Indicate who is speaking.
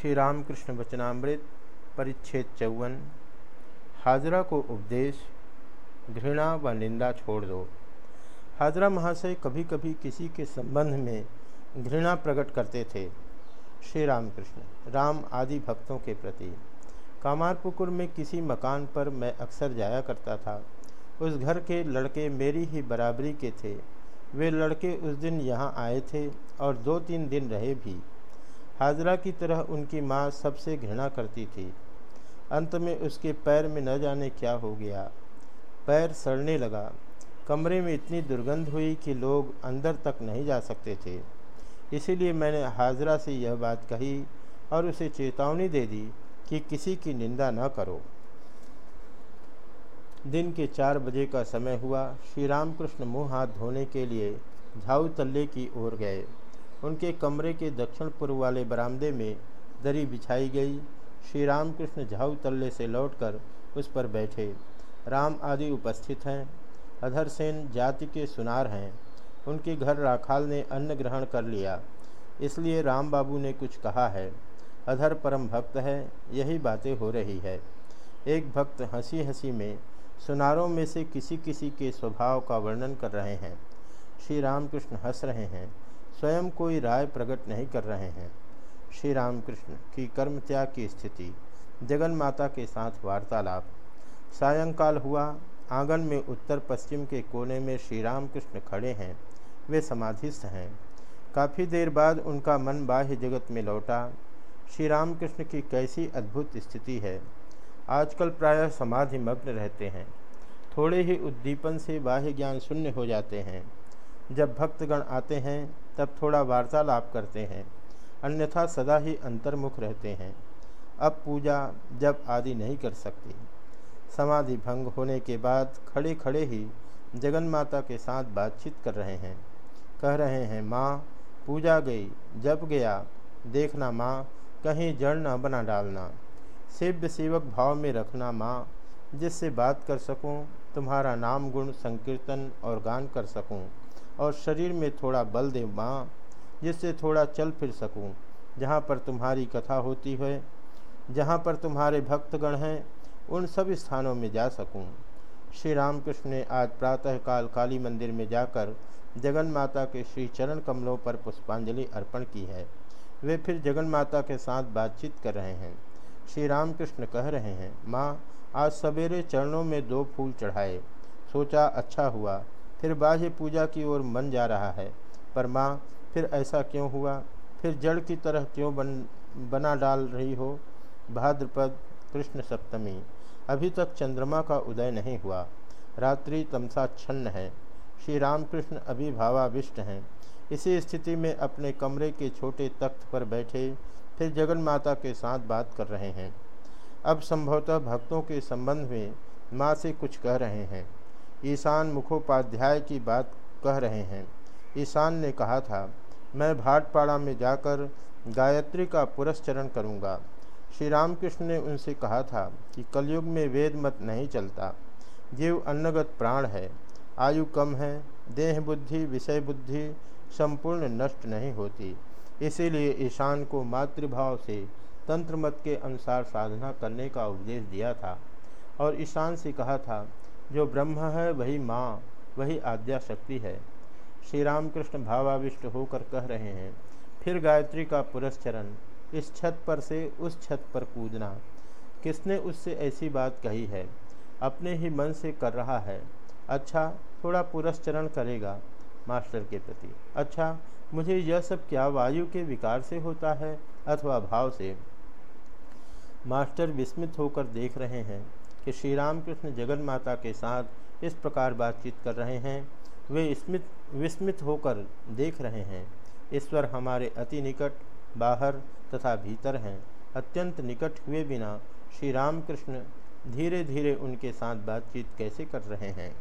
Speaker 1: श्री रामकृष्ण वचनामृत, परिच्छेद चौवन। हाजरा को उपदेश, घृणा व निंदा छोड़ दो। हाजरा महाशय कभी कभी किसी के संबंध में घृणा प्रकट करते थे। श्री रामकृष्ण राम आदि भक्तों के प्रति। कामारपुकुर में किसी मकान पर मैं अक्सर जाया करता था। उस घर के लड़के मेरी ही बराबरी के थे। वे लड़के उस दिन यहाँ आए थे और दो तीन दिन रहे भी। हाजरा की तरह उनकी माँ सबसे घृणा करती थी। अंत में उसके पैर में न जाने क्या हो गया। पैर सड़ने लगा। कमरे में इतनी दुर्गंध हुई कि लोग अंदर तक नहीं जा सकते थे। इसीलिए मैंने हाजरा से यह बात कही और उसे चेतावनी दे दी कि किसी की निंदा न करो। दिन के चार बजे का समय हुआ। श्री रामकृष्ण मुँह हाथ धोने के लिए झाऊ तल्ले की ओर गए। उनके कमरे के दक्षिण पूर्व वाले बरामदे में दरी बिछाई गई। श्री रामकृष्ण झाऊ तल्ले से लौटकर उस पर बैठे। राम आदि उपस्थित हैं। अधर सेन जाति के सुनार हैं। उनके घर राखाल ने अन्न ग्रहण कर लिया। इसलिए राम बाबू ने कुछ कहा है। अधर परम भक्त है, यही बातें हो रही है। एक भक्त हँसी हँसी में सुनारों में से किसी किसी के स्वभाव का वर्णन कर रहे हैं। श्री रामकृष्ण हंस रहे हैं। स्वयं कोई राय प्रकट नहीं कर रहे हैं। श्री रामकृष्ण की कर्म त्याग की स्थिति जगन माता के साथ वार्तालाप। सायंकाल हुआ, आँगन में उत्तर पश्चिम के कोने में श्री रामकृष्ण खड़े हैं। वे समाधिस्थ हैं। काफ़ी देर बाद उनका मन बाह्य जगत में लौटा। श्री रामकृष्ण की कैसी अद्भुत स्थिति है। आजकल प्रायः समाधि मग्न रहते हैं। थोड़े ही उद्दीपन से बाह्य ज्ञान शून्य हो जाते हैं। जब भक्तगण आते हैं तब थोड़ा वार्तालाप करते हैं, अन्यथा सदा ही अंतर्मुख रहते हैं। अब पूजा जब आदि नहीं कर सकती। समाधि भंग होने के बाद खड़े खड़े ही जगन माता के साथ बातचीत कर रहे हैं। कह रहे हैं, माँ, पूजा गई, जब गया, देखना माँ, कहीं जड़ न बना डालना। सेव्य सेवक भाव में रखना माँ, जिससे बात कर सकूँ, तुम्हारा नाम गुण संकीर्तन और गान कर सकूँ। और शरीर में थोड़ा बल दे माँ, जिससे थोड़ा चल फिर सकूँ, जहाँ पर तुम्हारी कथा होती है, जहाँ पर तुम्हारे भक्तगण हैं, उन सब स्थानों में जा सकूँ। श्री रामकृष्ण ने आज प्रातःकाल काली मंदिर में जाकर जगन माता के श्री चरण कमलों पर पुष्पांजलि अर्पण की है। वे फिर जगन माता के साथ बातचीत कर रहे हैं। श्री रामकृष्ण कह रहे हैं, माँ, आज सवेरे चरणों में दो फूल चढ़ाए। सोचा अच्छा हुआ फिर बाह्य पूजा की ओर मन जा रहा है। पर माँ, फिर ऐसा क्यों हुआ? फिर जड़ की तरह क्यों बन, बना डाल रही हो? भाद्रपद, कृष्ण सप्तमी। अभी तक चंद्रमा का उदय नहीं हुआ। रात्रि तमसा छन्न है। श्री रामकृष्ण अभी भावाविष्ट हैं। इसी स्थिति में अपने कमरे के छोटे तख्त पर बैठे, फिर जगन माता के साथ बात कर रहे हैं। अब संभवतः भक्तों के संबंध में माँ से कुछ कह रहे हैं। ईशान मुखोपाध्याय की बात कह रहे हैं। ईशान ने कहा था, मैं भाटपाड़ा में जाकर गायत्री का पुरस्चरण करूँगा। श्री रामकृष्ण ने उनसे कहा था कि कलयुग में वेद मत नहीं चलता। जीव अन्नगत प्राण है, आयु कम है, देह बुद्धि, विषय बुद्धि संपूर्ण नष्ट नहीं होती। इसीलिए ईशान को मातृभाव से तंत्र मत के अनुसार साधना करने का उपदेश दिया था। और ईशान से कहा था जो ब्रह्म है, वही माँ, वही आद्या शक्ति है। श्री रामकृष्ण भावाविष्ट होकर कह रहे हैं, फिर गायत्री का पुरस्चरण, इस छत पर से उस छत पर कूदना। किसने उससे ऐसी बात कही है? अपने ही मन से कर रहा है। अच्छा थोड़ा पुरस्चरण करेगा मास्टर के प्रति। अच्छा मुझे यह सब क्या वायु के विकार से होता है अथवा भाव से? मास्टर विस्मित होकर देख रहे हैं कि श्री रामकृष्ण जगन माता के साथ इस प्रकार बातचीत कर रहे हैं। वे स्मित, विस्मित होकर देख रहे हैं। ईश्वर हमारे अति निकट, बाहर तथा भीतर हैं। अत्यंत निकट हुए बिना श्री रामकृष्ण धीरे धीरे उनके साथ बातचीत कैसे कर रहे हैं?